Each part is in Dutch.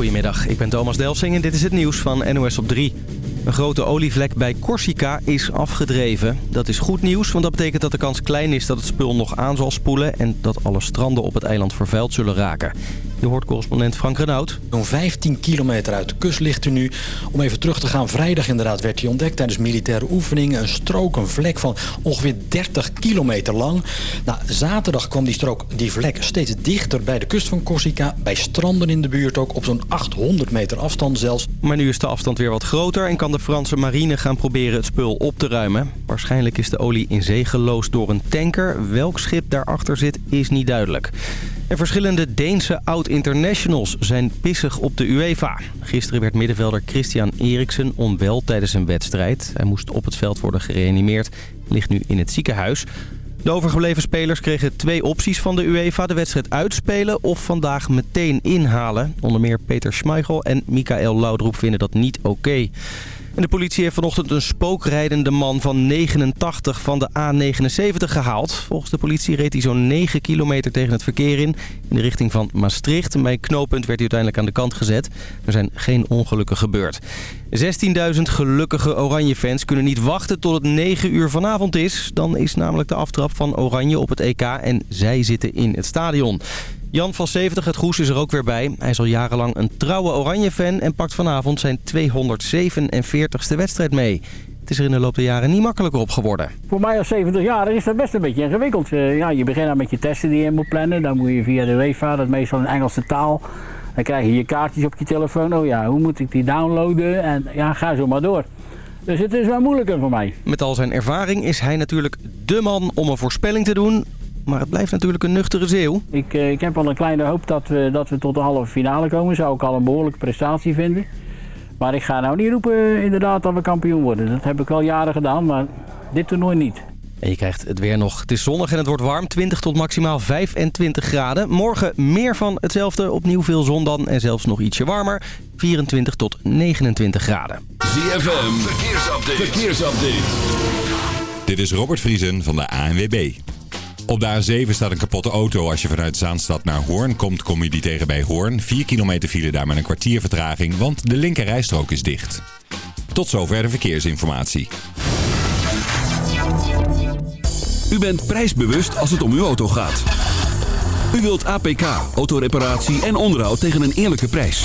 Goedemiddag, ik ben Thomas Delsing en dit is het nieuws van NOS op 3. Een grote olievlek bij Corsica is afgedreven. Dat is goed nieuws, want dat betekent dat de kans klein is dat het spul nog aan zal spoelen... en dat alle stranden op het eiland vervuild zullen raken. Je hoort correspondent Frank Renaud. Zo'n 15 kilometer uit de kust ligt u nu. Om even terug te gaan, vrijdag inderdaad werd hij ontdekt tijdens militaire oefeningen. Een strook, een vlek van ongeveer 30 kilometer lang. Nou, zaterdag kwam die strook, die vlek, steeds dichter bij de kust van Corsica. Bij stranden in de buurt ook, op zo'n 800 meter afstand zelfs. Maar nu is de afstand weer wat groter en kan de Franse marine gaan proberen het spul op te ruimen. Waarschijnlijk is de olie in zee geloosd door een tanker. Welk schip daarachter zit is niet duidelijk. En verschillende Deense oud-internationals zijn pissig op de UEFA. Gisteren werd middenvelder Christian Eriksen onwel tijdens een wedstrijd. Hij moest op het veld worden gereanimeerd, ligt nu in het ziekenhuis. De overgebleven spelers kregen twee opties van de UEFA. De wedstrijd uitspelen of vandaag meteen inhalen. Onder meer Peter Schmeichel en Michael Laudroep vinden dat niet oké. De politie heeft vanochtend een spookrijdende man van 89 van de A79 gehaald. Volgens de politie reed hij zo'n 9 kilometer tegen het verkeer in, in de richting van Maastricht. Bij knooppunt werd hij uiteindelijk aan de kant gezet. Er zijn geen ongelukken gebeurd. 16.000 gelukkige Oranje-fans kunnen niet wachten tot het 9 uur vanavond is. Dan is namelijk de aftrap van Oranje op het EK en zij zitten in het stadion. Jan van 70 het Goes is er ook weer bij. Hij is al jarenlang een trouwe Oranje-fan en pakt vanavond zijn 247ste wedstrijd mee. Het is er in de loop der jaren niet makkelijker op geworden. Voor mij als 70 jaar is dat best een beetje ingewikkeld. Uh, ja, je begint dan met je testen die je moet plannen. Dan moet je via de UEFA, dat is meestal in Engelse taal. Dan krijg je je kaartjes op je telefoon. Oh ja, hoe moet ik die downloaden? En ja, ga zo maar door. Dus het is wel moeilijker voor mij. Met al zijn ervaring is hij natuurlijk dé man om een voorspelling te doen. Maar het blijft natuurlijk een nuchtere zeeuw. Ik, uh, ik heb al een kleine hoop dat we, dat we tot de halve finale komen. Zou ik al een behoorlijke prestatie vinden. Maar ik ga nou niet roepen uh, inderdaad dat we kampioen worden. Dat heb ik al jaren gedaan, maar dit toernooi niet. En je krijgt het weer nog. Het is zonnig en het wordt warm. 20 tot maximaal 25 graden. Morgen meer van hetzelfde. Opnieuw veel zon dan en zelfs nog ietsje warmer. 24 tot 29 graden. ZFM, verkeersupdate. verkeersupdate. Dit is Robert Vriesen van de ANWB. Op de A7 staat een kapotte auto. Als je vanuit Zaanstad naar Hoorn komt, kom je die tegen bij Hoorn. 4 kilometer file daar met een kwartier vertraging, want de linker rijstrook is dicht. Tot zover de verkeersinformatie. U bent prijsbewust als het om uw auto gaat. U wilt APK, autoreparatie en onderhoud tegen een eerlijke prijs.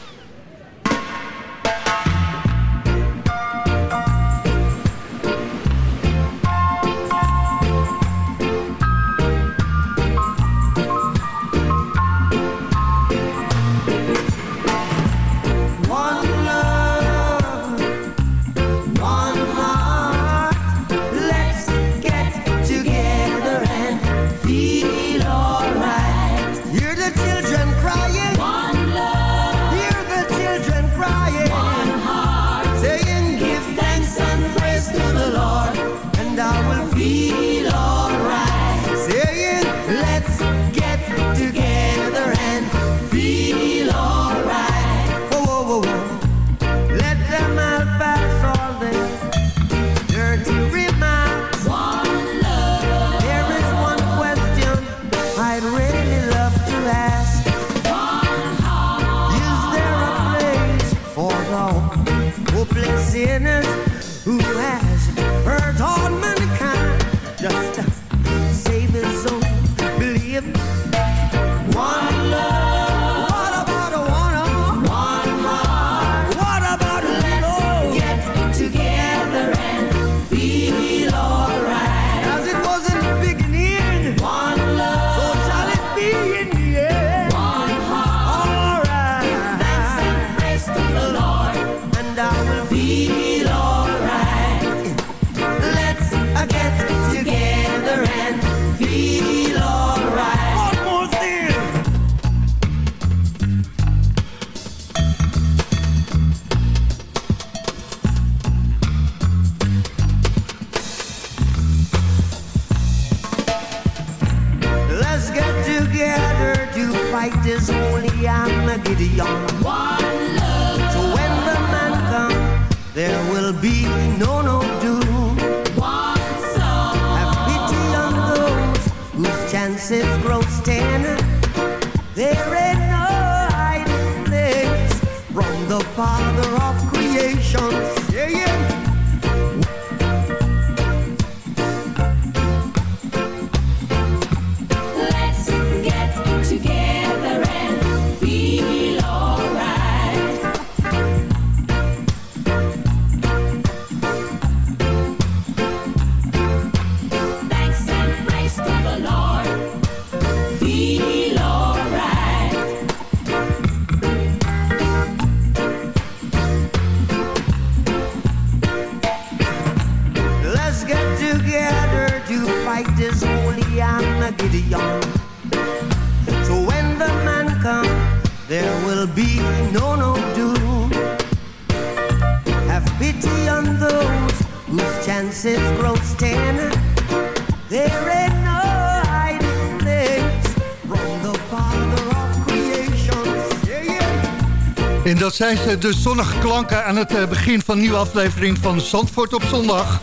De zonnige klanken aan het eh, begin van een nieuwe aflevering van Zandvoort op zondag.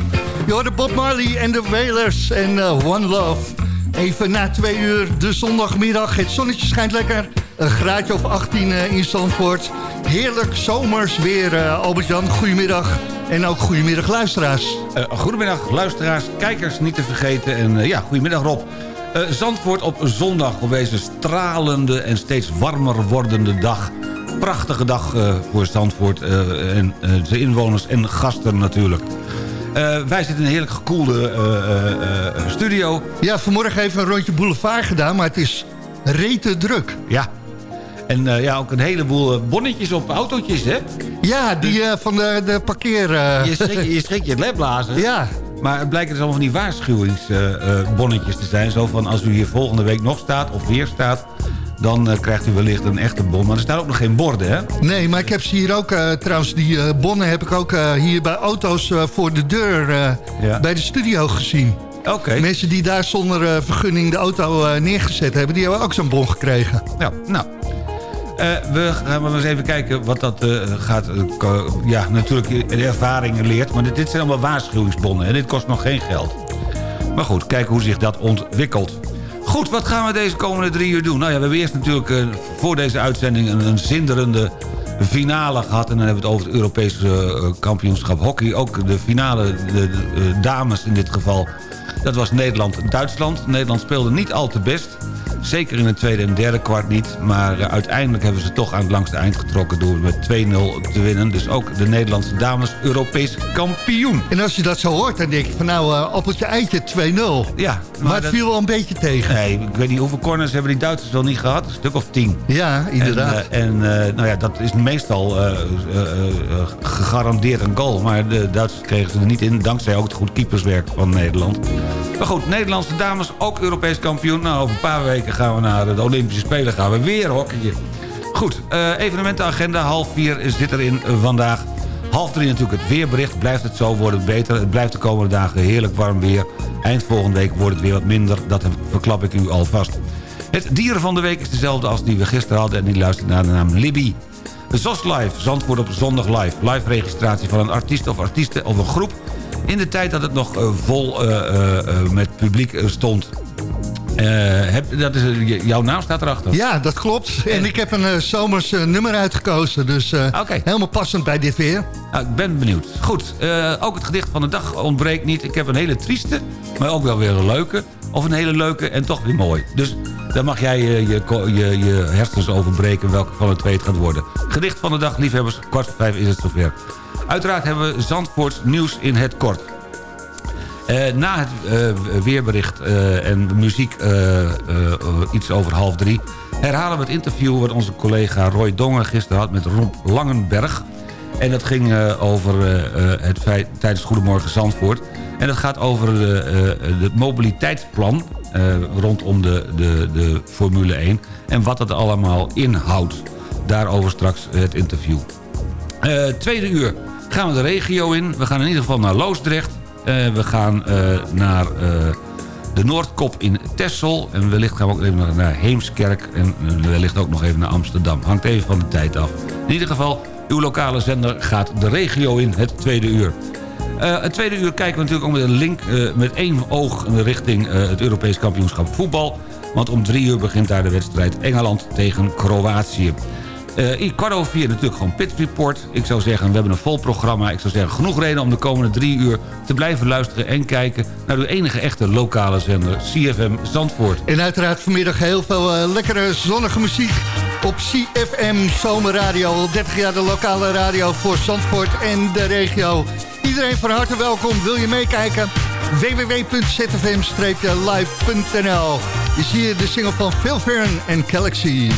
Je hoorde Bob Marley en de Wailers en eh, One Love. Even na twee uur de zondagmiddag. Het zonnetje schijnt lekker. Een graadje of 18 eh, in Zandvoort. Heerlijk zomers weer, eh, Albert-Jan. Goedemiddag. En ook goedemiddag luisteraars. Goedemiddag luisteraars, kijkers niet te vergeten. En ja, goedemiddag Rob. Zandvoort op zondag op deze stralende en steeds warmer wordende dag. Prachtige dag eh, voor Zandvoort eh, en eh, zijn inwoners en gasten natuurlijk. Eh, wij zitten in een heerlijk gekoelde eh, eh, eh, studio. Ja, vanmorgen even een rondje boulevard gedaan, maar het is rete druk. Ja. En eh, ja, ook een heleboel eh, bonnetjes op autootjes, hè? Ja, die eh, van de, de parkeer... eh, Je schrik je, je, schrik je het lepblazen. ja, Maar het blijken dus allemaal van die waarschuwingsbonnetjes te zijn. Zo van als u hier volgende week nog staat of weer staat... dan eh, krijgt u wellicht een echte bon. Maar er staan ook nog geen borden, hè? Nee, maar ik heb ze hier ook, eh, trouwens, die eh, bonnen heb ik ook hier bij auto's voor de deur Ja. bij de studio gezien. Oké. Mensen die daar zonder vergunning de auto neergezet hebben, die hebben ook zo'n bon gekregen. Ja, nou. We gaan maar eens even kijken wat dat gaat... ja, natuurlijk de ervaringen leert. Maar dit, dit zijn allemaal waarschuwingsbonnen. En dit kost nog geen geld. Maar goed, kijken hoe zich dat ontwikkelt. Goed, wat gaan we deze komende drie uur doen? Nou ja, we hebben eerst natuurlijk eh, voor deze uitzending... een, zinderende finale gehad. En dan hebben we het over het Europese eh, kampioenschap hockey. Ook de finale, de, dames in dit geval... Dat was Nederland-Duitsland. Nederland speelde niet al te best. Zeker in het tweede en derde kwart niet. Maar eh, uiteindelijk hebben ze toch aan het langste eind getrokken... door met 2-0 te winnen. Dus ook de Nederlandse dames Europees kampioen. En als je dat zo hoort, dan denk je van nou, eh, appeltje eitje 2-0. Ja, Maar, het dat- viel wel een beetje tegen. Nee, ik weet niet hoeveel corners hebben die Duitsers wel niet gehad. Een stuk of tien. Ja, inderdaad. En, eh, en eh, nou ja, dat is meestal eh, eh, eh, gegarandeerd een goal. Maar de Duitsers kregen ze er niet in. Dankzij ook het goed keeperswerk van Nederland. Maar goed, Nederlandse dames ook Europees kampioen. Nou, over een paar weken gaan we naar de Olympische Spelen. Gaan we weer hockeyen. Goed, eh, evenementenagenda. Half vier zit erin eh, vandaag. Half drie natuurlijk het weerbericht. Blijft het zo, wordt het beter. Het blijft de komende dagen heerlijk warm weer. Eind volgende week wordt het weer wat minder. Dat verklap ik u alvast. Het dieren van de week is dezelfde als die we gisteren hadden... en die luistert naar de naam Libby. ZOS Live, Zandvoort op zondag live. Live registratie van een artiest of artiesten of een groep... in de tijd dat het nog eh, vol met publiek stond. Eh, heb, dat is, eh, jouw naam staat erachter. Ja, dat klopt. En ik heb een eh, zomers nummer uitgekozen. Dus helemaal passend bij dit weer. Nou, ik ben benieuwd. Goed, ook het gedicht van de dag ontbreekt niet. Ik heb een hele trieste, maar ook wel weer een leuke. Of een hele leuke en toch weer mooi. Dus daar mag jij je, ko- je, je hersens over breken welke van de twee het gaat worden. Gedicht van de dag, liefhebbers. Kwart voor vijf is het zover. Uiteraard hebben we Zandvoorts nieuws in het kort. Eh, na het eh, weerbericht eh, en muziek iets over half drie... herhalen we het interview wat onze collega Roy Dongen gisteren had met Rob Langenberg. En dat ging over het feit tijdens Goedemorgen Zandvoort. En dat gaat over het mobiliteitsplan rondom de, de, de Formule 1... en wat dat allemaal inhoudt. Daarover straks het interview. Tweede uur gaan we de regio in. We gaan in ieder geval naar Loosdrecht. Eh, we gaan eh, naar eh, de Noordkop in Texel. En wellicht gaan we ook even naar- Heemskerk. En wellicht ook nog even naar Amsterdam. Hangt even van de tijd af. In ieder geval, uw lokale zender gaat de regio in het tweede uur. Het tweede uur kijken we natuurlijk ook met een link... eh, met één oog richting het Europees kampioenschap voetbal. Want om drie uur begint daar de wedstrijd Engeland tegen Kroatië. Eh in over natuurlijk gewoon Pit Report. Ik zou zeggen, we hebben een vol programma. Ik zou zeggen, genoeg reden om de komende drie uur te blijven luisteren... en kijken naar uw enige echte lokale zender, CFM Zandvoort. En uiteraard vanmiddag heel veel eh, lekkere zonnige muziek op CFM Zomerradio. Al 30 jaar de lokale radio voor Zandvoort en de regio. Iedereen van harte welkom. Wil je meekijken? www.zfm-live.nl Is hier de single van Phil Fern en Galaxy.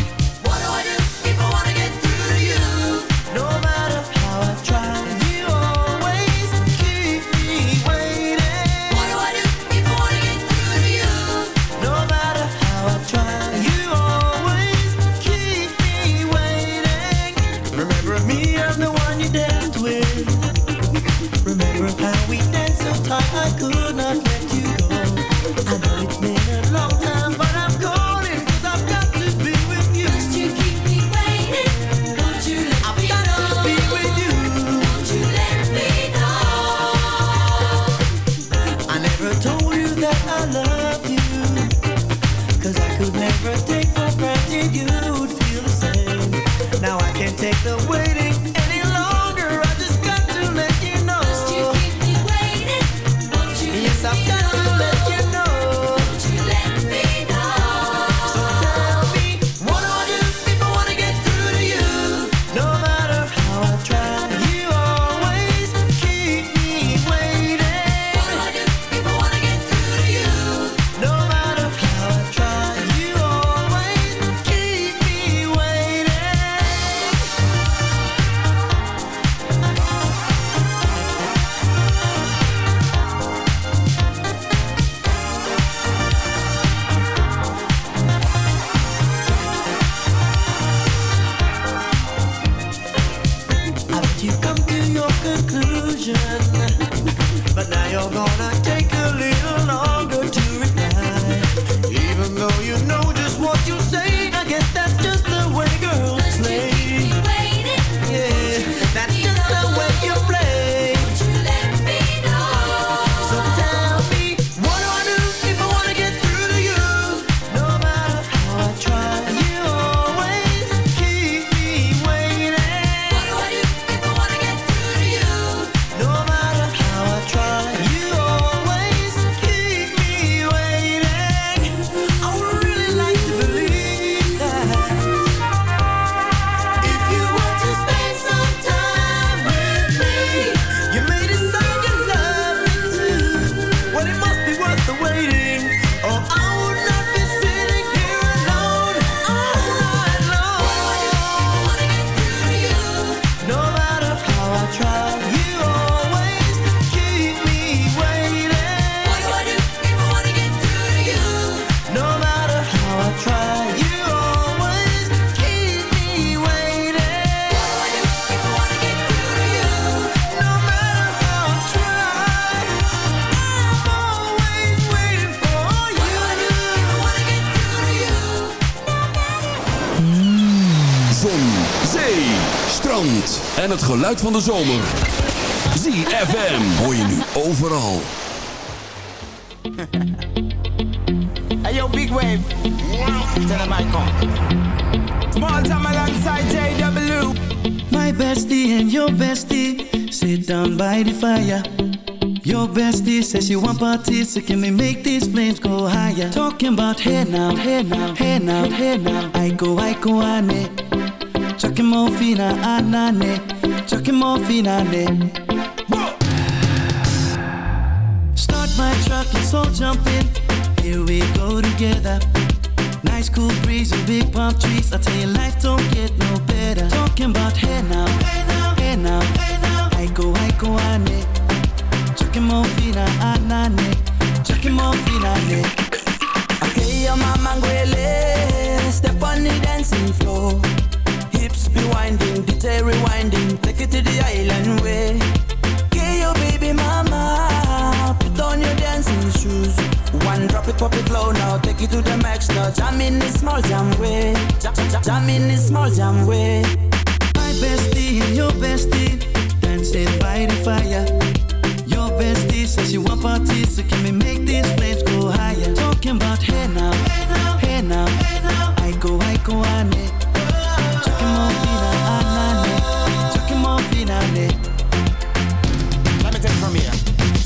Geluid van de zomer. ZFM hoor je nu overal. Hey yo, big wave. Tell them I come. Small time alongside JW. My bestie and your bestie sit down by the fire. Your bestie says she want parties, so can we make these flames go higher? Talking about hey now, hey now, hey now, hey now. I go, I go, ane. Chucking more fina, anane. Chucking more fina, ne. Start my truck, let's all jump in. Here we go together. Nice cool breeze and big palm trees. I tell you, life don't get no better. Talking about hey now, hey now, hey now, hey now. I go, I go, ane. Chucking more fina, anane. Chucking more fina, ne. Okay, your mama. Step on the dancing floor. Hips be winding, detail rewinding. Pop it low now, take it to the max now. Jam in this small jam way, jam, jam, jam in this small jam way. My bestie and your bestie dancing by the fire. Your bestie says you want parties, so can we make these flames go higher? Talking about hey now, hey now, hey now. I go, I go, ane. Chucking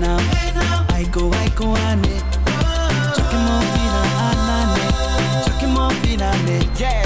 now, hey now. I go, I go, ane. Chucking more fina, anane. Chucking more fina, ane. Yes,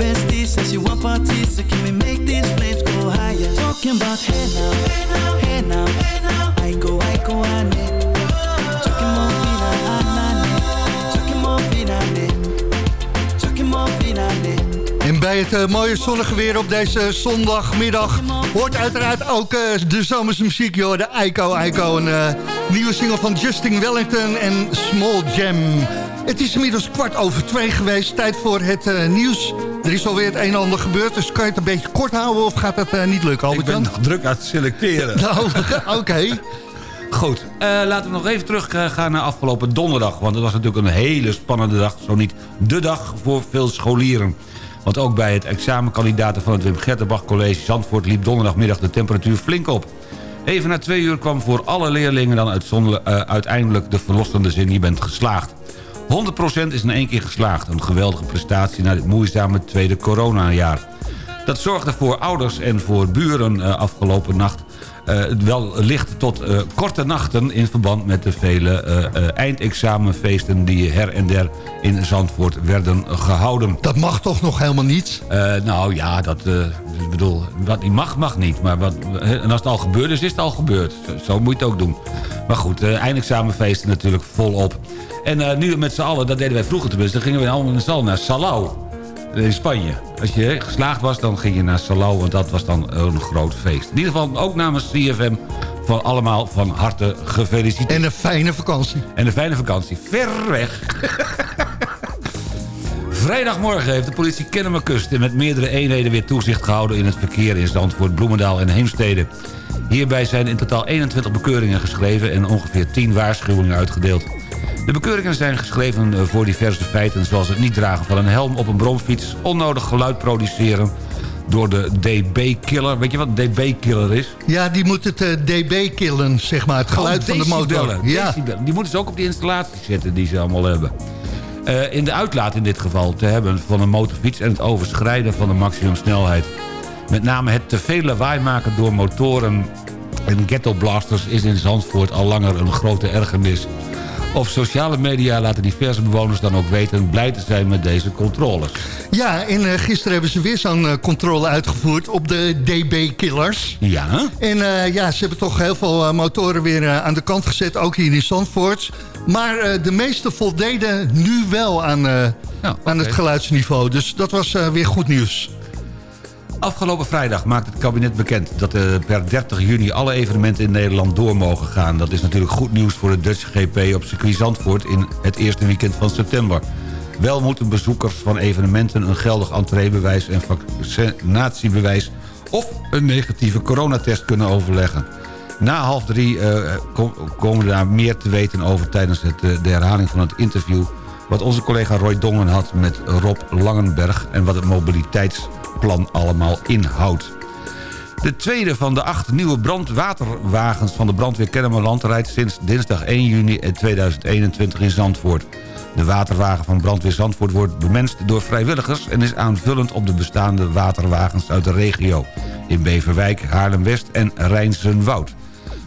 Bestie says you want parties, so can we make these flames go higher? Talking about hey now, hey now, hey now, hey now. I go, I go, ane. Chucking more fina. Chucking more fina. Chucking more fina. En bij het eh, mooie zonnige weer op deze zondagmiddag... hoort uiteraard ook eh, de zomerse muziek, joh, de Ico Ico. Een eh, nieuwe single van Justin Wellington en Small Jam. Het is inmiddels kwart over twee geweest, tijd voor het eh, nieuws. Er is alweer het een en ander gebeurd, dus kan je het een beetje kort houden... of gaat dat eh, niet lukken, Ik Albert ben Jan? nog druk aan het selecteren. Nou, oké. Goed, eh, laten we nog even teruggaan naar afgelopen donderdag. Want het was natuurlijk een hele spannende dag. Zo niet de dag voor veel scholieren. Want ook bij het examenkandidaten van het Wim Gertenbach College Zandvoort... liep donderdagmiddag de temperatuur flink op. Even na twee uur kwam voor alle leerlingen dan eh, uiteindelijk de verlossende zin... je bent geslaagd. 100% is in één keer geslaagd. Een geweldige prestatie na dit moeizame tweede coronajaar. Dat zorgde voor ouders en voor buren eh, afgelopen nacht... eh, wel licht tot eh, korte nachten in verband met de vele eh, eindexamenfeesten... die her en der in Zandvoort werden gehouden. Dat mag toch nog helemaal niet? Nou ja, dat ik bedoel, wat niet mag, mag niet. Maar wat, en als het al gebeurd is, is het al gebeurd. Zo, moet je het ook doen. Maar goed, eindexamenfeesten natuurlijk volop. En nu met z'n allen, dat deden wij vroeger tenminste... dan gingen we allemaal met z'n allen naar Salau. In Spanje. Als je geslaagd was, dan ging je naar Salau, want dat was dan een groot feest. In ieder geval ook namens CFM van allemaal van harte gefeliciteerd. En een fijne vakantie. En een fijne vakantie. Ver weg. Vrijdagmorgen heeft de politie Kennemerkust met meerdere eenheden weer toezicht gehouden in het verkeer in Zandvoort, Bloemendaal en Heemstede. Hierbij zijn in totaal 21 bekeuringen geschreven en ongeveer 10 waarschuwingen uitgedeeld. De bekeuringen zijn geschreven eh, voor diverse feiten zoals het niet dragen van een helm op een bromfiets, onnodig geluid produceren door de DB-killer. Weet je wat een DB-killer is? Ja, die moet het eh, dB killen, zeg maar. Het geluid Oh, van de motor. Ja. decibellen. Die moeten ze ook op die installatie zetten die ze allemaal hebben. Eh, in de uitlaat in dit geval te hebben van een motorfiets... en het overschrijden van de maximumsnelheid. Met name het te veel lawaai maken door motoren en ghetto-blasters... is in Zandvoort al langer een grote ergernis. Op sociale media laten diverse bewoners dan ook weten... blij te zijn met deze controles. Ja, en eh, gisteren hebben ze weer zo'n eh, controle uitgevoerd op de DB-killers. Ja? En eh, ja, ze hebben toch heel veel motoren weer aan de kant gezet, ook hier in Zandvoort. Maar de meeste voldeden nu wel aan, aan het geluidsniveau. Dus dat was weer goed nieuws. Afgelopen vrijdag maakte het kabinet bekend dat eh, per 30 juni alle evenementen in Nederland door mogen gaan. Dat is natuurlijk goed nieuws voor de Dutch GP op circuit Zandvoort in het eerste weekend van september. Wel moeten bezoekers van evenementen een geldig entreebewijs en vaccinatiebewijs of een negatieve coronatest kunnen overleggen. Na half drie eh, kom- komen we daar meer te weten over tijdens het, eh, de herhaling van het interview... wat onze collega Roy Dongen had met Rob Langenberg... en wat het mobiliteitsplan allemaal inhoudt. De tweede van de acht nieuwe brandwaterwagens van de brandweer Kennemerland... rijdt sinds dinsdag 1 juni 2021 in Zandvoort. De waterwagen van brandweer Zandvoort wordt bemenst door vrijwilligers... en is aanvullend op de bestaande waterwagens uit de regio. In Beverwijk, Haarlem-West en Rijnsenwoud.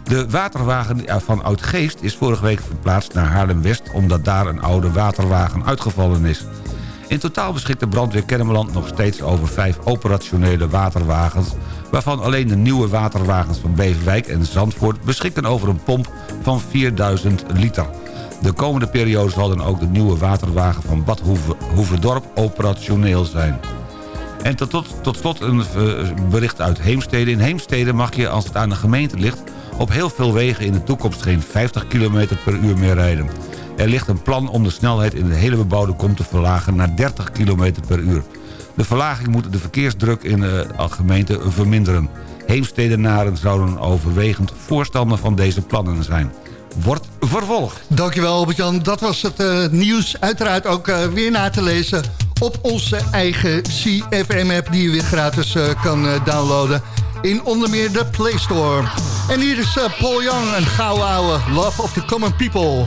De waterwagen van Oud-Geest is vorige week verplaatst naar Haarlem-West... omdat daar een oude waterwagen uitgevallen is. In totaal beschikt de brandweer Kennemerland nog steeds over vijf operationele waterwagens... waarvan alleen de nieuwe waterwagens van Beverwijk en Zandvoort beschikken over een pomp van 4000 liter. De komende periode zal dan ook de nieuwe waterwagen van Bad Hoeve- Hoeverdorp operationeel zijn. En tot, tot, tot slot een eh, bericht uit Heemstede. In Heemstede mag je, als het aan de gemeente ligt... op heel veel wegen in de toekomst geen 50 km per uur meer rijden. Er ligt een plan om de snelheid in de hele bebouwde kom te verlagen naar 30 km per uur. De verlaging moet de verkeersdruk in de gemeente verminderen. Heemstedenaren zouden overwegend voorstander van deze plannen zijn. Wordt vervolgd. Dankjewel Albert-Jan. Dat was het eh, nieuws. Uiteraard ook eh, weer na te lezen op onze eigen CFM-app... die je weer gratis eh, kan eh, downloaden in onder meer de Play Store. En hier is eh, Paul Young, een gouden ouwe. Love of the Common People.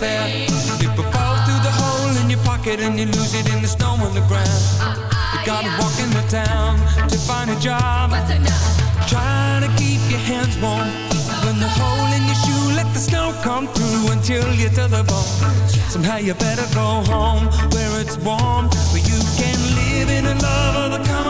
have bus fare People fall through the hole in your pocket And you lose it in the snow on the ground You gotta walk in the town to find a job. Trying to keep your hands warm When the hole in your shoe let the snow come through until you're to the bone. Somehow you better go home where it's warm Where you can live in the love of the common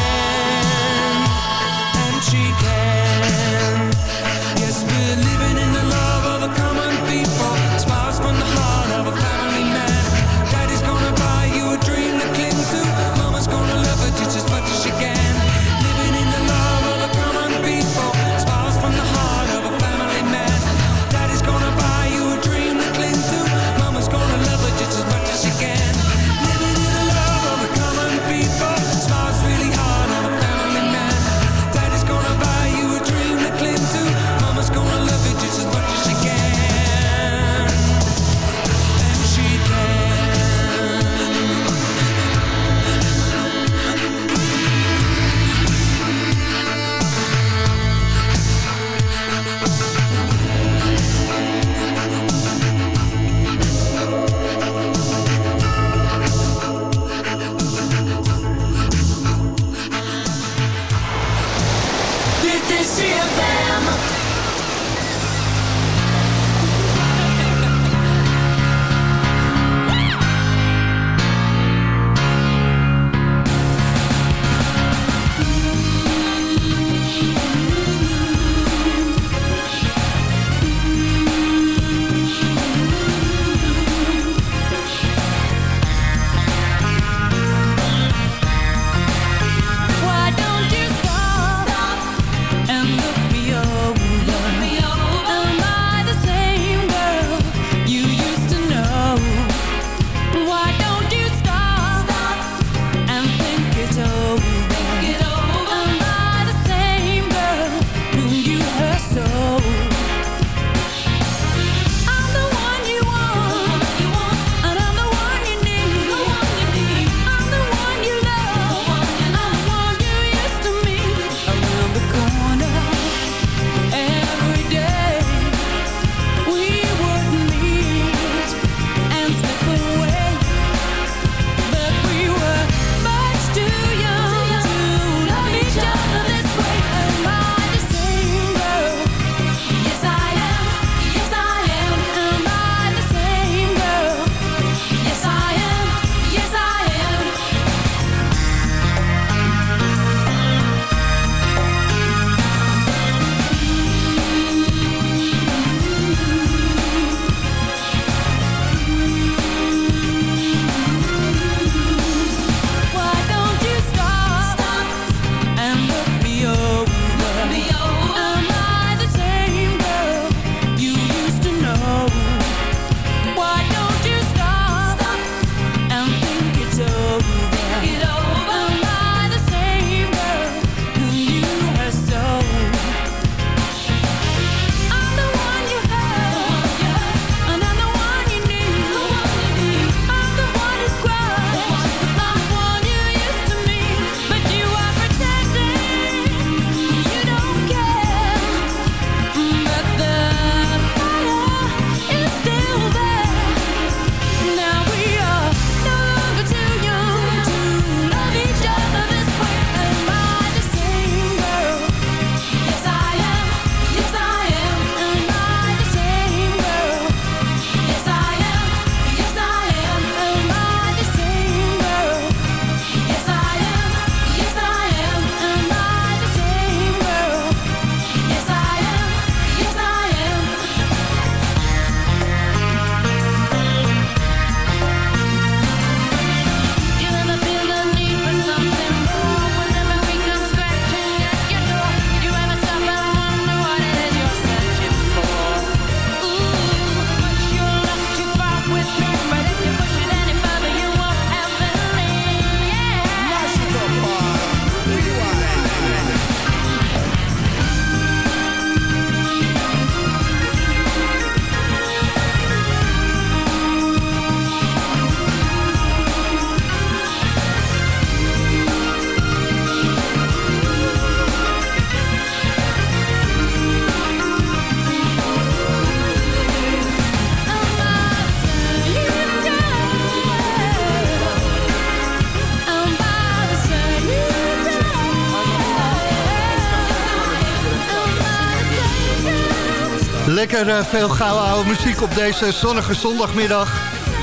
Lekker eh, veel gouden oude muziek op deze zonnige zondagmiddag.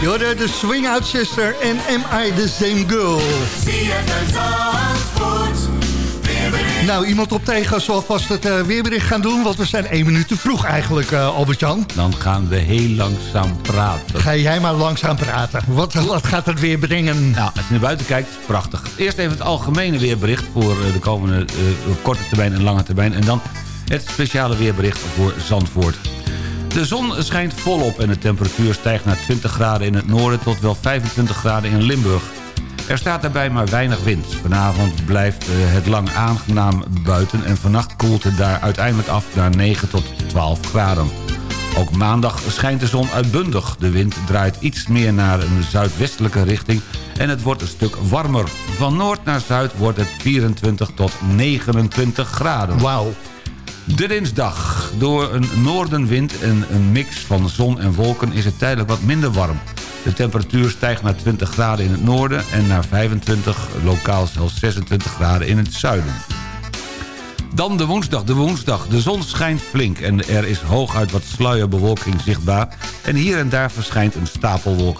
Je hoorde de Swing Out Sister en Am I The Same Girl? Nou, iemand op tegen zal vast het eh, weerbericht gaan doen... want we zijn één minuut te vroeg eigenlijk, eh, Albert-Jan. Dan gaan we heel langzaam praten. Ga jij maar langzaam praten. Wat, wat gaat het weer brengen? Nou, als je naar buiten kijkt, prachtig. Eerst even het algemene weerbericht voor de komende korte termijn en lange termijn. En dan het speciale weerbericht voor Zandvoort. De zon schijnt volop en de temperatuur stijgt naar 20 graden in het noorden... tot wel 25 graden in Limburg. Er staat daarbij maar weinig wind. Vanavond blijft eh, het lang aangenaam buiten... en vannacht koelt het daar uiteindelijk af naar 9 tot 12 graden. Ook maandag schijnt de zon uitbundig. De wind draait iets meer naar een zuidwestelijke richting... en het wordt een stuk warmer. Van noord naar zuid wordt het 24 tot 29 graden. Wauw. De dinsdag. Door een noordenwind en een mix van zon en wolken is het tijdelijk wat minder warm. De temperatuur stijgt naar 20 graden in het noorden en naar 25, lokaal zelfs 26 graden in het zuiden. Dan de woensdag. De woensdag. De zon schijnt flink en er is hooguit wat sluierbewolking zichtbaar... en hier en daar verschijnt een stapelwolk.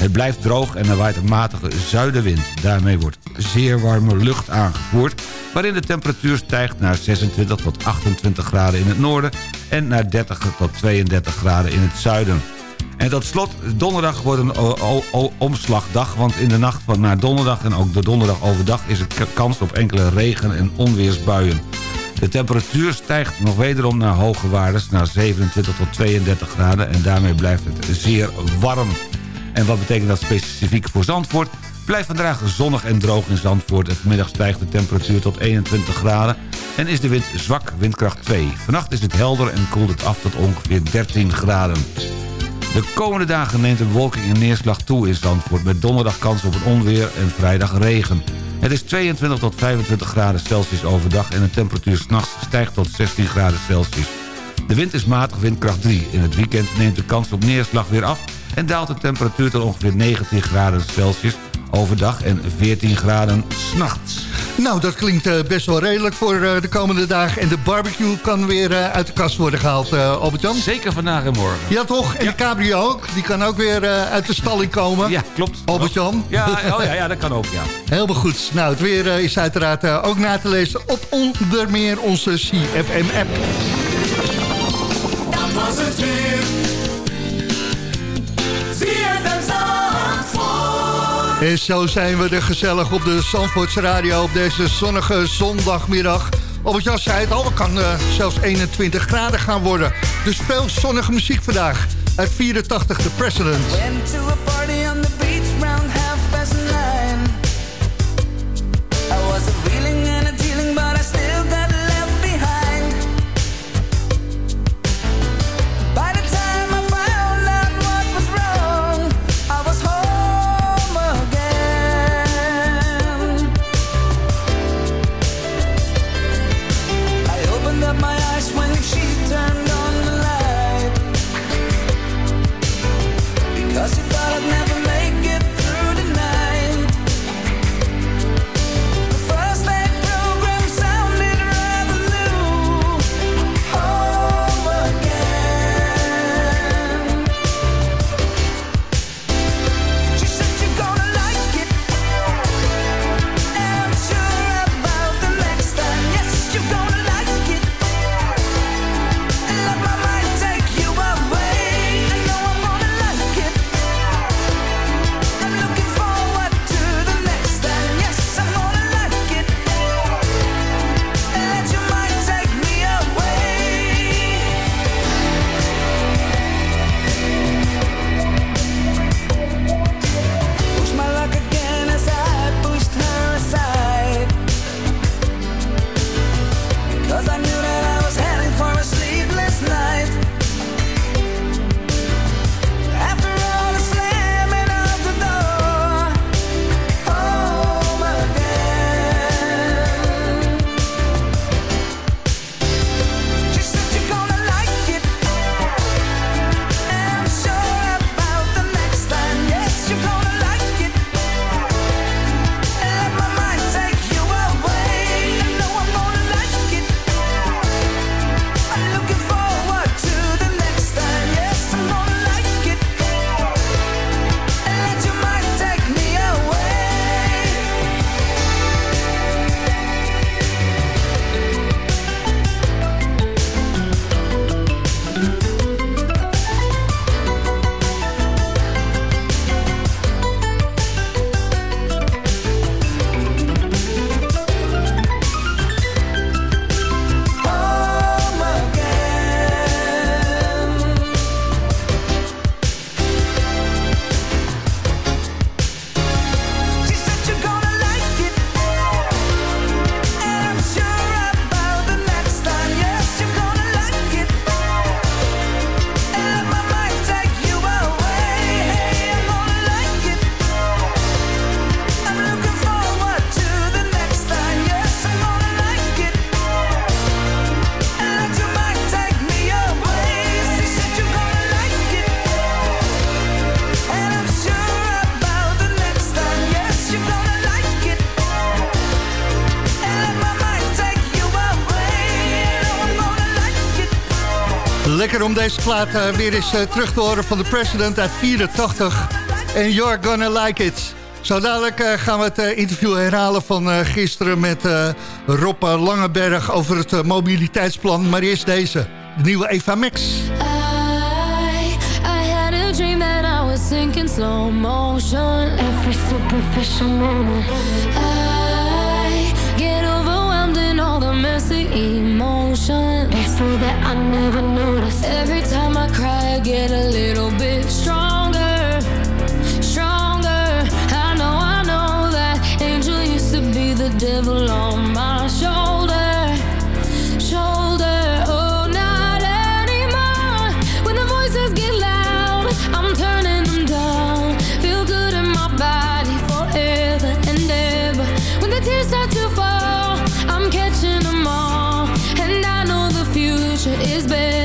Het blijft droog en er waait een matige zuidenwind. Daarmee wordt zeer warme lucht aangevoerd... waarin de temperatuur stijgt naar 26 tot 28 graden in het noorden... en naar 30 tot 32 graden in het zuiden. En tot slot, donderdag wordt een omslagdag... want in de nacht van naar donderdag en ook de donderdag overdag... is er kans op enkele regen- en onweersbuien. De temperatuur stijgt nog wederom naar hoge waardes... naar 27 tot 32 graden en daarmee blijft het zeer warm. En wat betekent dat specifiek voor Zandvoort? Blijft vandaag zonnig en droog in Zandvoort... en vanmiddag stijgt de temperatuur tot 21 graden... en is de wind zwak, windkracht 2. Vannacht is het helder en koelt het af tot ongeveer 13 graden. De komende dagen neemt de bewolking en neerslag toe in Zandvoort... met donderdag kans op een onweer en vrijdag regen. Het is 22 tot 25 graden Celsius overdag... en de temperatuur s'nachts stijgt tot 16 graden Celsius. De wind is matig windkracht 3. In het weekend neemt de kans op neerslag weer af... en daalt de temperatuur tot ongeveer 19 graden Celsius overdag... en 14 graden s'nachts. Nou, dat klinkt eh, best wel redelijk voor eh, de komende dagen. En de barbecue kan weer eh, uit de kast worden gehaald, eh Albert-Jan. Zeker vandaag en morgen. Ja, toch? En de cabrio ook. Die kan ook weer eh, uit de stalling komen. Ja, klopt. Albert-Jan. Ja, oh ja, ja, dat kan ook, ja. Helemaal goed. Nou, het weer is uiteraard ook na te lezen op onder meer onze CFM-app. Dat was het weer. En zo zijn we er gezellig op de Zandvoortse Radio op deze zonnige zondagmiddag. Albert-Jan zei het al, het kan eh, zelfs 21 graden gaan worden. Dus veel zonnige muziek vandaag. Uit 84, The President. Om deze plaat eh, weer eens eh, terug te horen van de President uit 84. En You're Gonna Like It. Zo dadelijk eh, gaan we het interview herhalen van gisteren met Rob Langeberg over het mobiliteitsplan. Maar eerst deze, de nieuwe Eva Max. Emotions. That I never noticed. Every time I cry, I get a little bit pressure is bad.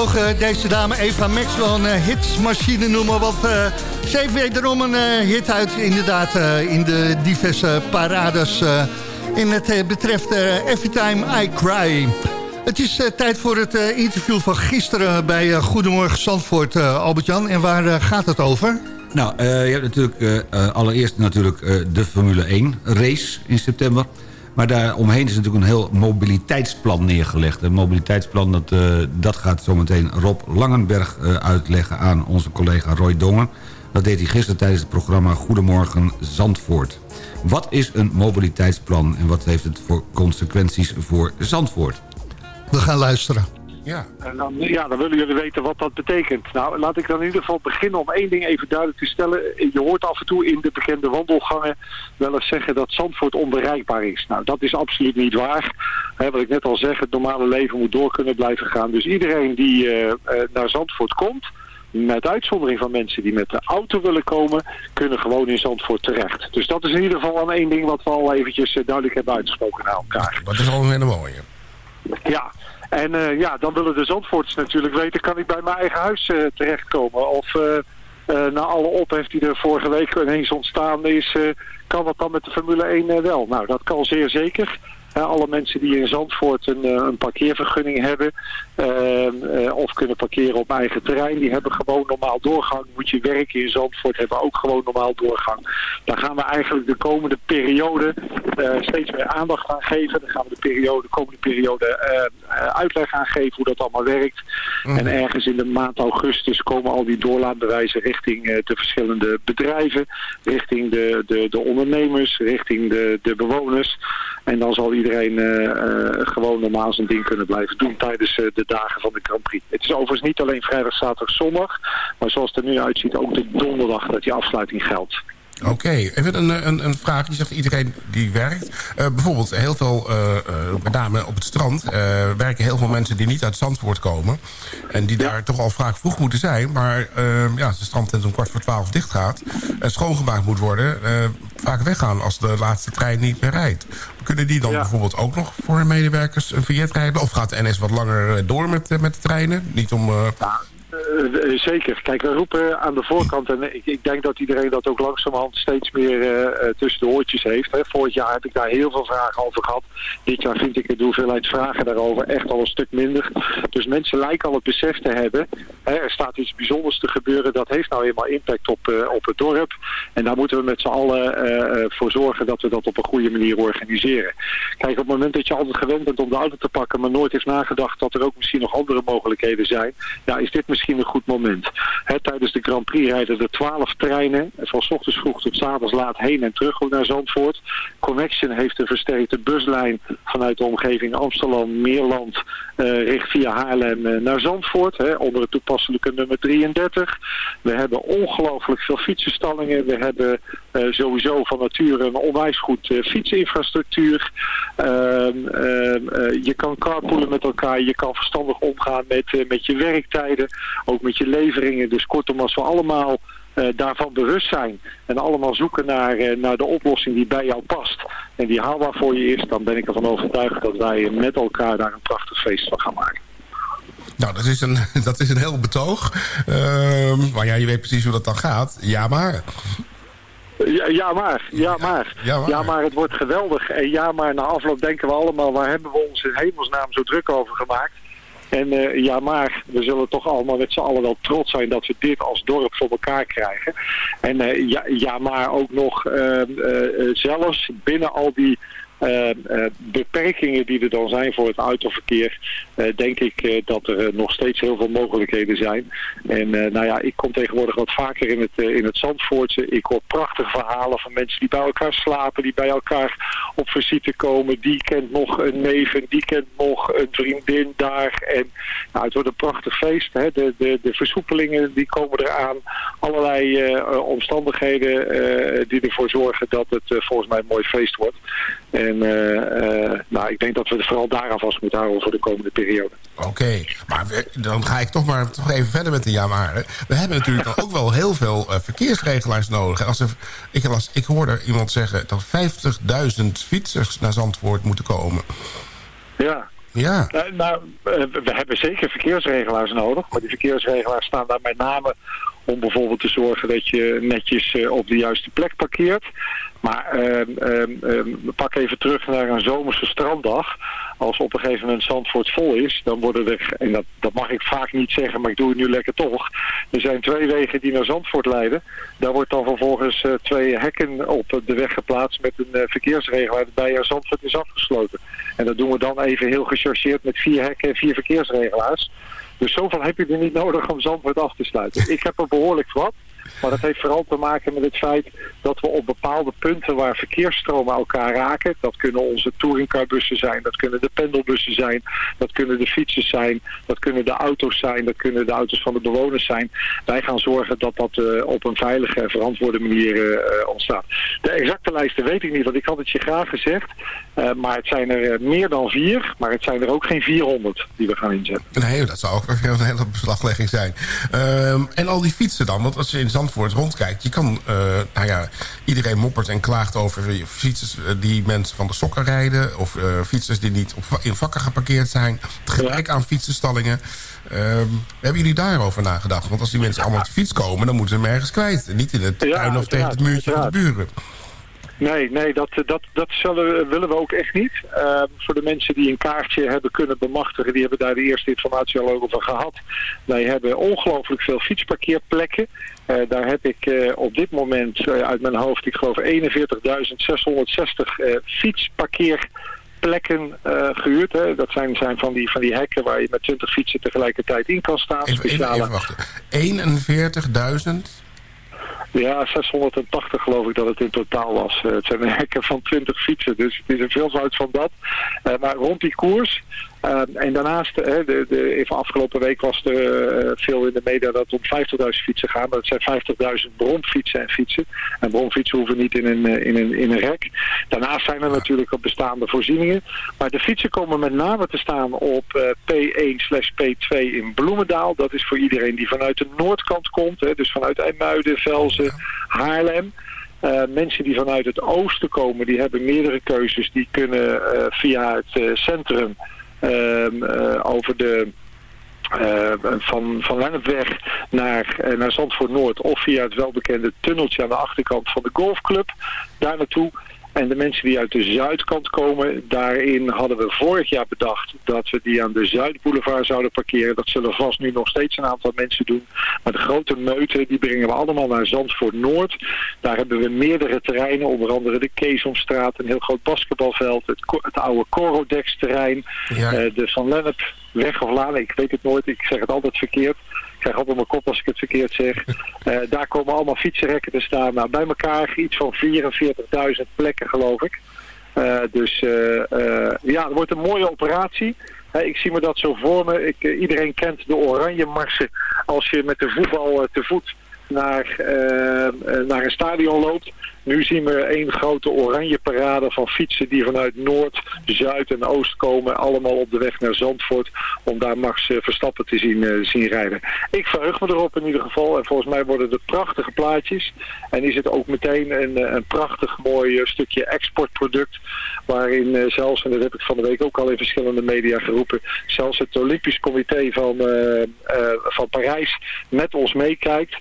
Mogen deze dame Eva Max wel een eh, hitsmachine noemen. Want eh, ze heeft wederom een eh, hit uit inderdaad in de diverse parades. in het betreft Every Time I Cry. Het is tijd voor het interview van gisteren bij Goedemorgen Zandvoort, Albert-Jan. En waar gaat het over? Nou, je hebt natuurlijk allereerst natuurlijk de Formule 1 race in september. Maar daar omheen is natuurlijk een heel mobiliteitsplan neergelegd. Een mobiliteitsplan, dat, eh, dat gaat zometeen Rob Langenberg eh, uitleggen aan onze collega Roy Dongen. Dat deed hij gisteren tijdens het programma Goedemorgen Zandvoort. Wat is een mobiliteitsplan en wat heeft het voor consequenties voor Zandvoort? We gaan luisteren. Ja. En dan, ja, dan willen jullie weten wat dat betekent. Nou, laat ik dan in ieder geval beginnen om één ding even duidelijk te stellen. Je hoort af en toe in de bekende wandelgangen wel eens zeggen dat Zandvoort onbereikbaar is. Nou, dat is absoluut niet waar. Wat ik net al zeg, het normale leven moet door kunnen blijven gaan. Dus iedereen die eh, eh, naar Zandvoort komt, met uitzondering van mensen die met de auto willen komen, kunnen gewoon in Zandvoort terecht. Dus dat is in ieder geval aan één ding wat we al eventjes eh, duidelijk hebben uitgesproken naar elkaar. Wat is al een hele mooie. Ja, en eh, ja, dan willen de Zandvoorters natuurlijk weten, kan ik bij mijn eigen huis eh, terechtkomen? Of eh, na alle ophef die er vorige week ineens ontstaan is, kan dat dan met de Formule 1 eh, wel? Nou, dat kan zeer zeker. Alle mensen die in Zandvoort een, eh, een parkeervergunning hebben eh, eh, of kunnen parkeren op eigen terrein, die hebben gewoon normaal doorgang. Moet je werken in Zandvoort, hebben ook gewoon normaal doorgang. Daar gaan we eigenlijk de komende periode eh, steeds meer aandacht aan geven. Dan gaan we de, periode, de komende periode uitleg aan geven hoe dat allemaal werkt. En ergens in de maand augustus komen al die doorlaatbewijzen richting de verschillende bedrijven, richting de, de, de ondernemers, richting de, de bewoners. En dan zal iedereen eh, eh, gewoon normaal zijn ding kunnen blijven doen tijdens eh, de dagen van de Grand Prix. Het is overigens niet alleen vrijdag, zaterdag, zondag. Maar zoals het er nu uitziet ook de donderdag dat die afsluiting geldt. Oké, even een, een, een vraag. Je zegt iedereen die werkt. Eh, bijvoorbeeld heel veel, eh, eh, met name op het strand... eh, werken heel veel mensen die niet uit Zandvoort komen. En die daar toch al vaak vroeg moeten zijn. Maar eh, ja, als de strandtent om kwart voor twaalf dicht gaat... en schoongemaakt moet worden... eh, vaak weggaan als de laatste trein niet meer rijdt. Kunnen die dan bijvoorbeeld ook nog voor hun medewerkers een vignet rijden? Of gaat de NS wat langer eh, door met, eh, met de treinen? Niet om... eh, Eh, eh, zeker. Kijk, we roepen aan de voorkant, en ik, ik denk dat iedereen dat ook langzamerhand steeds meer eh, tussen de oortjes heeft. Hè. Vorig jaar heb ik daar heel veel vragen over gehad. Dit jaar vind ik de hoeveelheid vragen daarover echt al een stuk minder. Dus mensen lijken al het besef te hebben. Hè, er staat iets bijzonders te gebeuren. Dat heeft nou eenmaal impact op, op het dorp. En daar moeten we met z'n allen voor zorgen dat we dat op een goede manier organiseren. Kijk, op het moment dat je altijd gewend bent om de auto te pakken, maar nooit heeft nagedacht dat er ook misschien nog andere mogelijkheden zijn, ja, is dit misschien een goed moment. Tijdens de Grand Prix rijden er twaalf treinen, van ochtends vroeg tot avonds laat heen en terug naar Zandvoort. Connection heeft een versterkte buslijn vanuit de omgeving Amsterdam, Meerland, eh richt via Haarlem eh, naar Zandvoort, onder het toepasselijke nummer 33. We hebben ongelooflijk veel fietsenstallingen. We hebben eh, sowieso van nature een onwijs goed fietsinfrastructuur. Ehm, ehm, eh, je kan carpoolen met elkaar, je kan verstandig omgaan met, met je werktijden, ook met je leveringen. Dus kortom, als we allemaal eh, daarvan bewust zijn en allemaal zoeken naar, eh, naar de oplossing die bij jou past en die haalbaar voor je is, dan ben ik ervan overtuigd dat wij met elkaar daar een prachtig feest van gaan maken. Nou, dat is een, dat is een heel betoog. Ehm, maar ja, je weet precies hoe dat dan gaat. Ja, maar... Ja, ja maar, ja maar. Ja maar. het wordt geweldig. En ja maar, na afloop denken we allemaal, waar hebben we ons in hemelsnaam zo druk over gemaakt? En eh, ja maar, we zullen toch allemaal met z'n allen wel trots zijn dat we dit als dorp voor elkaar krijgen. En eh, ja, ja maar ook nog eh, eh, zelfs binnen al die beperkingen die er dan zijn voor het autoverkeer, eh, denk ik eh, dat er eh, nog steeds heel veel mogelijkheden zijn. En eh, nou ja, ik kom tegenwoordig wat vaker in het, eh, in het Zandvoortse. Ik hoor prachtige verhalen van mensen die bij elkaar slapen, die bij elkaar op visite komen. Die kent nog een neef en die kent nog een vriendin daar. En nou, het wordt een prachtig feest. Hè. De, de, de versoepelingen die komen eraan. Allerlei eh, eh, omstandigheden eh, die ervoor zorgen dat het eh, volgens mij een mooi feest wordt. En eh, eh, nou, ik denk dat we het vooral daaraan vast moeten houden voor de komende periode. Oké, maar we- dan ga ik toch maar toch even verder met de ja maar. We hebben natuurlijk dan ook wel heel veel eh, verkeersregelaars nodig. Als er, ik, las, ik hoorde iemand zeggen dat 50.000 fietsers naar Zandvoort moeten komen. Ja. Ja. Nou, we hebben zeker verkeersregelaars nodig. Maar die verkeersregelaars staan daar met name om bijvoorbeeld te zorgen dat je netjes op de juiste plek parkeert. Maar ehm, ehm, pak even terug naar een zomerse stranddag. Als op een gegeven moment Zandvoort vol is, dan worden er, en dat, dat mag ik vaak niet zeggen, maar ik doe het nu lekker toch. Er zijn twee wegen die naar Zandvoort leiden. Daar wordt dan vervolgens eh, twee hekken op de weg geplaatst met een eh, verkeersregelaar bij Zandvoort is afgesloten. En dat doen we dan even heel gechargeerd met vier hekken en vier verkeersregelaars. Dus zoveel heb je er niet nodig om Zandvoort af te sluiten. Ik heb er behoorlijk wat. Maar dat heeft vooral te maken met het feit dat we op bepaalde punten waar verkeersstromen elkaar raken, dat kunnen onze touringcarbussen zijn, dat kunnen de pendelbussen zijn, dat kunnen de fietsers zijn, dat kunnen de auto's zijn, dat kunnen de auto's van de bewoners zijn. Wij gaan zorgen dat dat eh, op een veilige en verantwoorde manier eh, ontstaat. De exacte lijsten weet ik niet, want ik had het je graag gezegd. Eh, maar het zijn er meer dan vier, maar het zijn er ook geen 400 die we gaan inzetten. Nee, dat zou ook een hele beslaglegging zijn. Ehm, en al die fietsen dan, want als je in Zandvoort rondkijkt... je kan, eh, nou ja, iedereen moppert en klaagt over fietsers eh, die mensen van de sokken rijden... of eh, fietsers die niet op, in vakken geparkeerd zijn. Gebrek aan fietsenstallingen. Ehm, hebben jullie daarover nagedacht? Want als die mensen allemaal op de fiets komen... dan moeten ze hem ergens kwijt. Niet in het tuin of tegen het muurtje van de buren. Nee, nee dat, dat, dat zullen, willen we ook echt niet. Ehm, voor de mensen die een kaartje hebben kunnen bemachtigen, die hebben daar de eerste informatie al over gehad. Wij hebben ongelooflijk veel fietsparkeerplekken. Eh, daar heb ik eh, op dit moment eh, uit mijn hoofd, ik geloof 41.660 eh fietsparkeerplekken eh, gehuurd. Hè. Dat zijn, zijn van, die, van die hekken waar je met 20 fietsen tegelijkertijd in kan staan. Even, even, Speciale even wachten. 41.000... Ja, 680 geloof ik dat het in totaal was. Eh, het zijn hekken van 20 fietsen, dus het is een veelvoud van dat. Eh, maar rond die koers... eh, en daarnaast, eh, de, de, afgelopen week was er eh, veel in de media dat het om 50.000 fietsen gaan. Maar het zijn 50.000 bronfietsen en fietsen. En bronfietsen hoeven niet in een, eh, in, een, in een rek. Daarnaast zijn er natuurlijk ook bestaande voorzieningen. Maar de fietsen komen met name te staan op eh, P1 slash P2 in Bloemendaal. Dat is voor iedereen die vanuit de noordkant komt. Hè, dus vanuit IJmuiden, Velzen, Haarlem. Mensen die vanuit het oosten komen, die hebben meerdere keuzes. Die kunnen via het centrum over de... eh, van, van Lennepweg naar, eh, naar Zandvoort Noord of via het welbekende tunneltje aan de achterkant van de golfclub daar naartoe. En de mensen die uit de zuidkant komen, daarin hadden we vorig jaar bedacht dat we die aan de Zuidboulevard zouden parkeren. Dat zullen vast nu nog steeds een aantal mensen doen. Maar de grote meuten, die brengen we allemaal naar Zandvoort Noord. Daar hebben we meerdere terreinen, onder andere de Keesomstraat, een heel groot basketbalveld, het, het oude Corodex terrein, Ja. eh, de Van Lennep weg of laan, ik weet het nooit, ik zeg het altijd verkeerd. Ik krijg altijd mijn kop als ik het verkeerd zeg. Eh, daar komen allemaal fietsenrekken te staan. Nou, bij elkaar iets van 44.000 plekken, geloof ik. Eh, dus eh, ja, het wordt een mooie operatie. Ik zie me dat zo voor me. Ik, iedereen kent de oranje marsen als je met de voetbal te voet naar, naar een stadion loopt. Nu zien we één grote oranje parade van fietsen die vanuit Noord, Zuid en Oost komen. Allemaal op de weg naar Zandvoort om daar Max eh, Verstappen te zien, eh, zien rijden. Ik verheug me erop in ieder geval. En volgens mij worden het prachtige plaatjes. En is het ook meteen een, eh, een prachtig mooi stukje exportproduct. Waarin zelfs, en dat heb ik van de week ook al in verschillende media geroepen. Zelfs het Olympisch Comité van, van Parijs met ons meekijkt.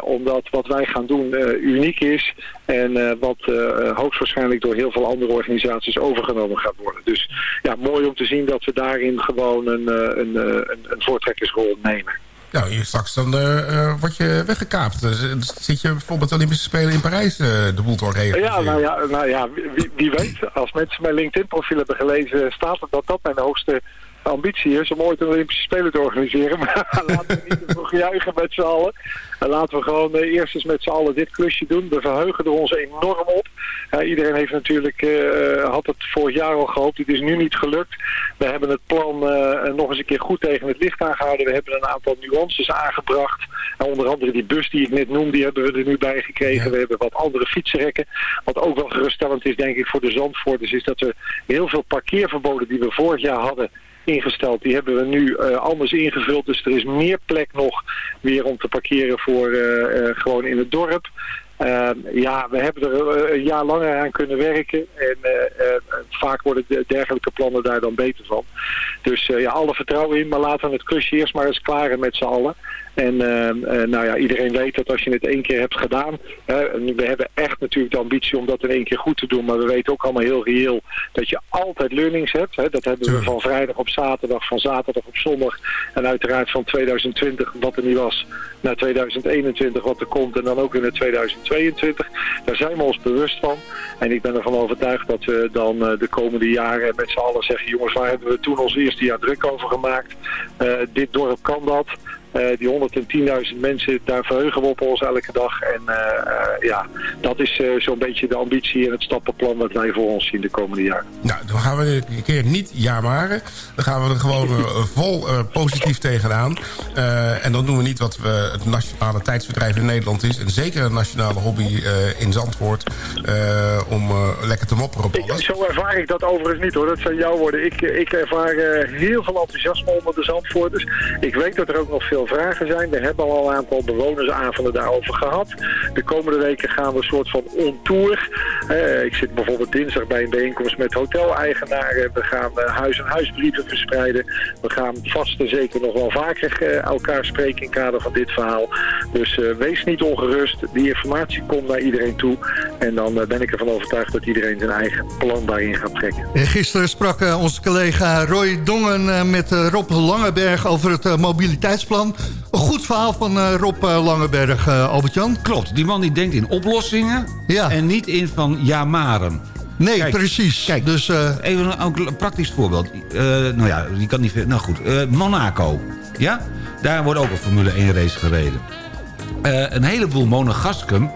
Omdat wat wij gaan doen uniek is. En eh, wat eh, hoogstwaarschijnlijk door heel veel andere organisaties overgenomen gaat worden. Dus ja, mooi om te zien dat we daarin gewoon een, eh, een, eh, een, een voortrekkersrol nemen. Nou, hier straks dan eh, eh, word je weggekaapt. Dus, eh, dus zit je bijvoorbeeld de Olympische Spelen in Parijs eh, de boel te organiseren. Ja, nou ja, nou ja wie, wie weet. Als mensen mijn LinkedIn-profiel hebben gelezen, staat er dat dat mijn hoogste ambitie is om ooit een Olympische Spelen te organiseren. Maar laten we niet te vroeg juichen met z'n allen. En laten we gewoon eh, eerst eens met z'n allen dit klusje doen. We verheugen er ons enorm op. Eh, iedereen heeft natuurlijk, eh, had het vorig jaar al gehoopt. Het is nu niet gelukt. We hebben het plan nog eens een keer goed tegen het licht aangehouden. We hebben een aantal nuances aangebracht. En onder andere die bus die ik net noemde, die hebben we er nu bij gekregen. We hebben wat andere fietsenrekken. Wat ook wel geruststellend is, denk ik, voor de Zandvoorters... is dat we heel veel parkeerverboden die we vorig jaar hadden ingesteld. Die hebben we nu eh, anders ingevuld. Dus er is meer plek nog weer om te parkeren voor eh, eh, gewoon in het dorp. Ja, we hebben er een jaar langer aan kunnen werken. En vaak worden de dergelijke plannen daar dan beter van. Dus ja, alle vertrouwen in. Maar laten we het klusje eerst maar eens klaren met z'n allen. En eh, eh, nou ja, iedereen weet dat als je het één keer hebt gedaan. we hebben echt natuurlijk de ambitie om dat in één keer goed te doen. Maar we weten ook allemaal heel reëel dat je altijd learnings hebt. Hè. Dat hebben we van vrijdag op zaterdag, van zaterdag op zondag. En uiteraard van 2020 wat er niet was naar 2021 wat er komt. En dan ook weer naar 2022. Daar zijn we ons bewust van. En ik ben ervan overtuigd dat we dan eh, de komende jaren met z'n allen zeggen... jongens, waar hebben we toen ons eerste jaar druk over gemaakt? Dit dorp kan dat. Eh, die 110.000 mensen, daar verheugen we op ons elke dag. En eh, ja, dat is eh, zo'n beetje de ambitie en het stappenplan wat wij voor ons zien de komende jaren. Nou, dan gaan we een keer niet jamaren. Dan gaan we er gewoon vol positief tegenaan. En dan doen we niet wat we het nationale tijdsverdrijf in Nederland is. En zeker een nationale hobby in Zandvoort. om lekker te mopperen op alles. Zo ervaar ik dat overigens niet hoor, dat zijn jouw woorden. Ik, ik ervaar heel veel enthousiasme onder de Zandvoorters. Ik weet dat er ook nog veel vragen zijn. We hebben al een aantal bewonersavonden daarover gehad. De komende weken gaan we een soort van on-tour. Eh, ik zit bijvoorbeeld dinsdag bij een bijeenkomst met hoteleigenaren. We gaan eh, huis-en-huisbrieven verspreiden. We gaan vast en zeker nog wel vaker eh, elkaar spreken in kader van dit verhaal. Dus wees niet ongerust. Die informatie komt naar iedereen toe. En dan ben ik ervan overtuigd dat iedereen zijn eigen plan daarin gaat trekken. En gisteren sprak onze collega Roy Dongen met Rob Langeberg over het eh, Een goed verhaal van eh, Rob eh, Langeberg, eh, Albert-Jan. Klopt, die man die denkt in oplossingen Ja. en niet in van ja maren. Nee, Kijk, precies. Kijk, Dus even een, praktisch voorbeeld. Nou ja, die kan niet. Nou goed, Monaco. Ja? Daar wordt ook een Formule 1 race gereden. Een heleboel monegascum,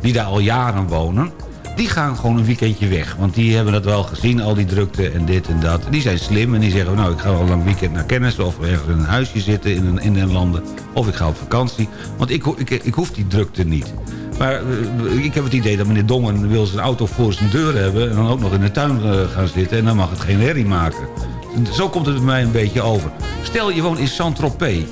die daar al jaren wonen... die gaan gewoon een weekendje weg. Want die hebben dat wel gezien, al die drukte en dit en dat. Die zijn slim en die zeggen... nou, ik ga wel een weekend naar kennis... of ergens in een huisje zitten in, een, in een landen... of ik ga op vakantie. Want ik, ik, ik hoef die drukte niet. Maar eh, ik heb het idee dat meneer Dongen wil zijn auto voor zijn deur hebben... en dan ook nog in de tuin eh, gaan zitten... en dan mag het geen herrie maken. Zo komt het bij mij een beetje over. Stel, je woont in Saint-Tropez...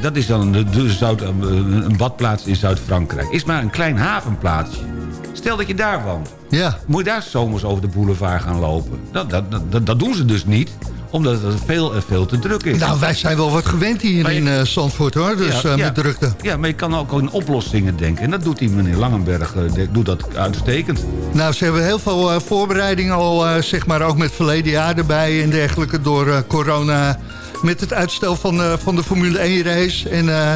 Dat is dan Zuid, een badplaats in Zuid-Frankrijk. Is maar een klein havenplaatsje. Stel dat je daar woont. Ja. Moet je daar zomers over de boulevard gaan lopen? Dat, dat, dat, dat doen ze dus niet omdat het veel en veel te druk is. Nou, wij zijn wel wat gewend hier je- in eh, Zandvoort, hoor. Dus Ja, eh, ja. met drukte. Ja, maar je kan ook in oplossingen denken. En dat doet die meneer Langenberg eh, doet dat uitstekend. Nou, ze hebben heel veel eh, voorbereidingen al, eh, zeg maar, ook met verleden jaar erbij en dergelijke door eh, corona. Met het uitstel van, eh, van de Formule 1 race. En eh,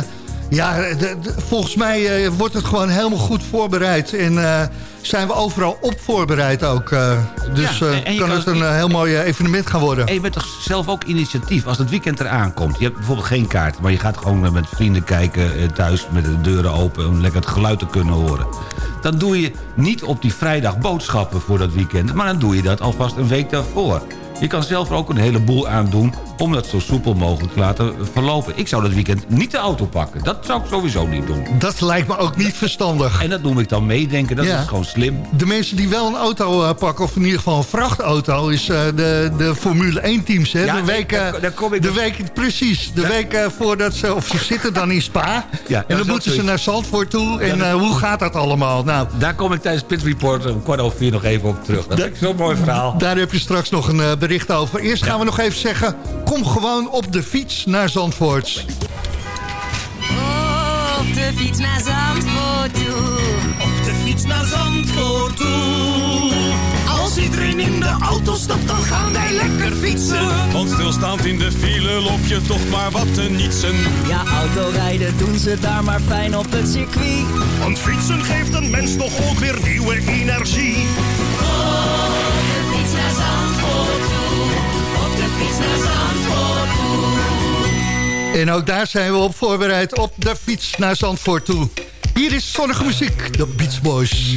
ja, de- de- volgens mij eh, wordt het gewoon helemaal goed voorbereid. En eh, zijn we overal op voorbereid ook. eh. dus Ja, en- en je kan het een heel mooi evenement gaan worden. En je bent toch zelf ook initiatief als het weekend eraan komt. Je hebt bijvoorbeeld geen kaart, maar je gaat gewoon met vrienden kijken thuis met de deuren open om lekker het geluid te kunnen horen. Dan doe je niet op die vrijdag boodschappen voor dat weekend, maar dan doe je dat alvast een week daarvoor. Je kan zelf er ook een heleboel aan doen om dat zo soepel mogelijk te laten verlopen. Ik zou dat weekend niet de auto pakken. Dat zou ik sowieso niet doen. Dat lijkt me ook niet verstandig. En dat noem ik dan meedenken, dat Ja. is gewoon slim. De mensen die wel een auto eh, pakken, of in ieder geval een vrachtauto... is eh, de, de Formule 1-teams. hè? Ja, de nee, week, daar- eh, daar kom ik de week Precies, de week voordat ze... Of ze zitten dan in Spa. Ja, en dan is moeten ze naar Zandvoort toe. En hoe gaat dat allemaal? Nou, Daar kom ik tijdens Pit Report om kwart over vier nog even op terug. Dat ik zo'n mooi verhaal. daar heb je straks nog een bericht over. Eerst gaan we nog even zeggen... kom gewoon op de fiets naar Zandvoort. Op de fiets naar Zandvoort toe. Op de fiets naar Zandvoort toe. Als iedereen in de auto stapt, dan gaan wij lekker fietsen. Want stilstaand in de file loop je toch maar wat te nietsen. Ja, autorijden doen ze daar maar fijn op het circuit. Want fietsen geeft een mens toch ook weer nieuwe energie. En ook daar zijn we op voorbereid op de fiets naar Zandvoort toe. Hier is zonnige muziek, de Beach Boys.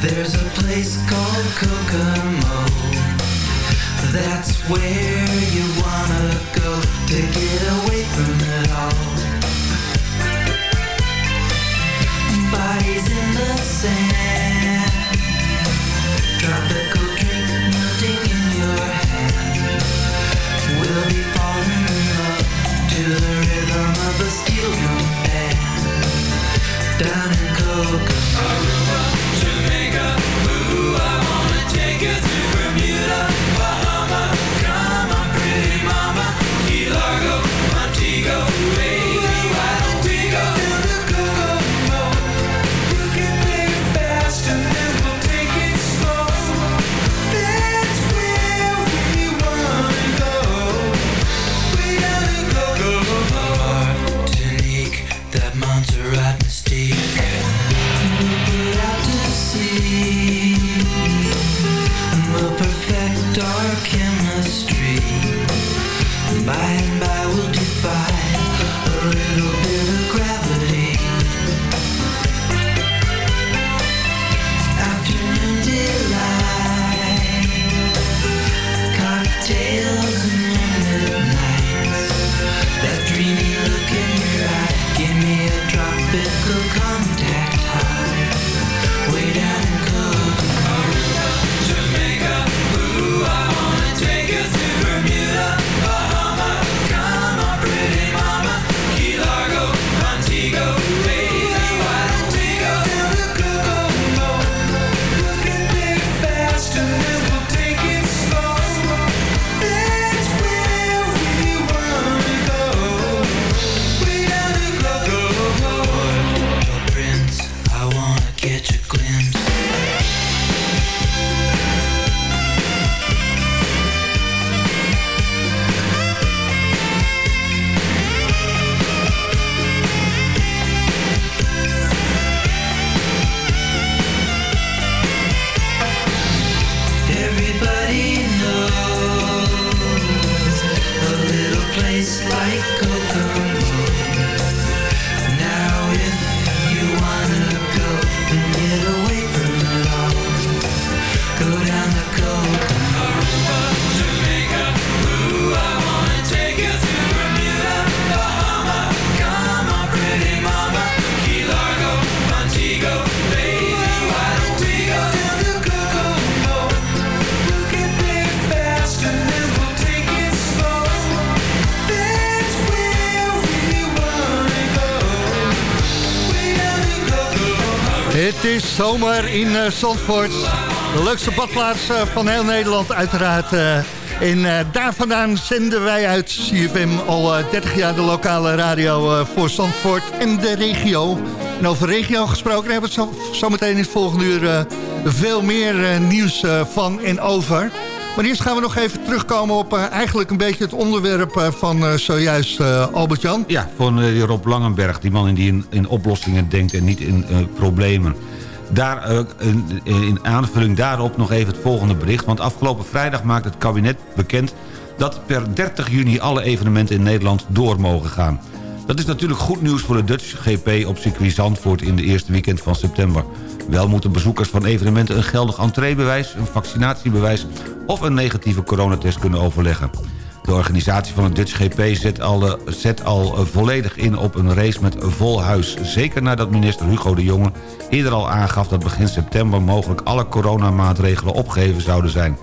There's a place called Kokomo. That's where you wanna go to get away from it all. bodies in the sand. Zomer in uh, Zandvoort. De leukste badplaats uh, van heel Nederland uiteraard. Uh, en daar vandaan zenden wij uit CFM al 30 jaar de lokale radio voor Zandvoort en de regio. En over regio gesproken hebben we zo, zometeen in het volgende uur veel meer nieuws van en over. Maar eerst gaan we nog even terugkomen op eigenlijk een beetje het onderwerp van zojuist Albert-Jan. Ja, van Rob Langenberg, die man die in, in oplossingen denkt en niet in problemen. Daar, uh, in, in, aanvulling daarop nog even het volgende bericht. Want afgelopen vrijdag maakt het kabinet bekend... dat per 30 juni alle evenementen in Nederland door mogen gaan. Dat is natuurlijk goed nieuws voor de Dutch GP op circuit Zandvoort... in de eerste weekend van september. Wel moeten bezoekers van evenementen een geldig entreebewijs... een vaccinatiebewijs of een negatieve coronatest kunnen overleggen. De organisatie van het Dutch GP zet al, zet al volledig in op een race met vol huis. Zeker nadat minister Hugo de Jonge eerder al aangaf... dat begin september mogelijk alle coronamaatregelen opgeheven zouden zijn.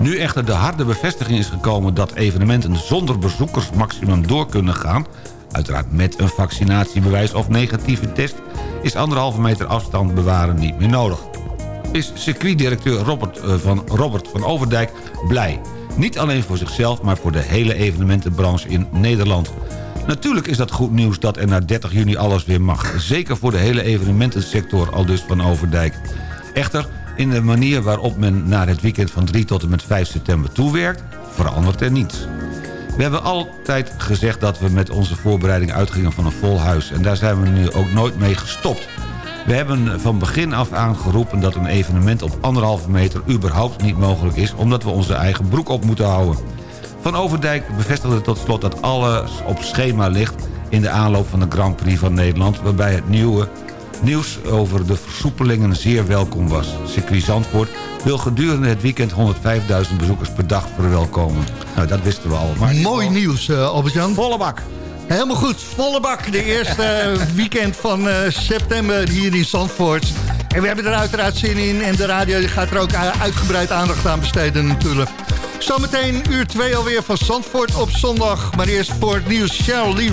Nu echter de harde bevestiging is gekomen dat evenementen zonder bezoekersmaximum door kunnen gaan... uiteraard met een vaccinatiebewijs of negatieve test... is anderhalve meter afstand bewaren niet meer nodig. Is circuitdirecteur Robert eh, van, Robert van Overdijk blij... Niet alleen voor zichzelf, maar voor de hele evenementenbranche in Nederland. Natuurlijk is dat goed nieuws dat er na 30 juni alles weer mag. Zeker voor de hele evenementensector, al dus van Overdijk. Echter, in de manier waarop men naar het weekend van 3 tot en met 5 september toewerkt... verandert er niets. We hebben altijd gezegd dat we met onze voorbereiding uitgingen van een vol huis. En daar zijn we nu ook nooit mee gestopt. We hebben van begin af aan geroepen dat een evenement op anderhalve meter überhaupt niet mogelijk is... omdat we onze eigen broek op moeten houden. Van Overdijk bevestigde tot slot dat alles op schema ligt... in de aanloop van de Grand Prix van Nederland... waarbij het nieuwe nieuws over de versoepelingen zeer welkom was. Circuit Zandvoort wil gedurende het weekend 105.000 bezoekers per dag verwelkomen. Nou, dat wisten we al. Maar Mooi nieuws, uh, Albert-Jan. Volle bak. Helemaal goed, volle bak. De eerste weekend van uh, september hier in Zandvoort. En we hebben er uiteraard zin in. En de radio gaat er ook uitgebreid aandacht aan besteden natuurlijk. Zometeen uur 2 alweer van Zandvoort op zondag. Maar eerst voor het nieuws Cheryl Lee